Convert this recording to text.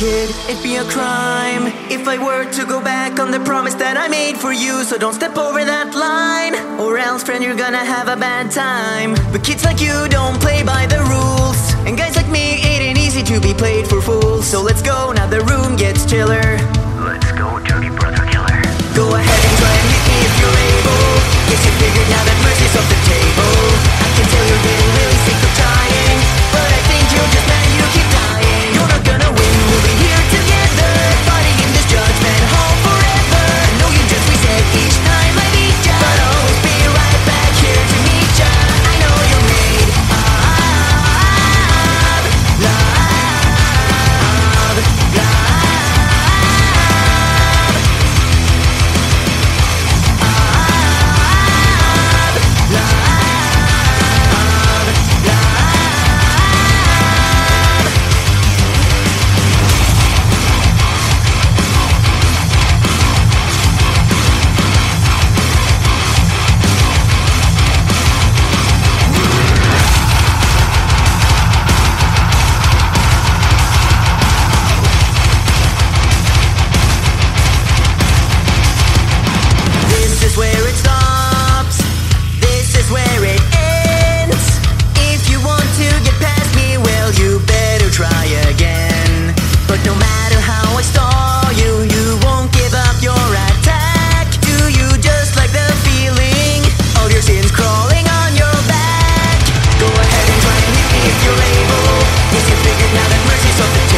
Kid, it'd be a crime if I were to go back on the promise that I made for you. So don't step over that line, or else, friend, you're gonna have a bad time. But kids like you don't play by the rules, and guys like me, it ain't easy to be played for fools. So let's go now, Figured now that mercy's off the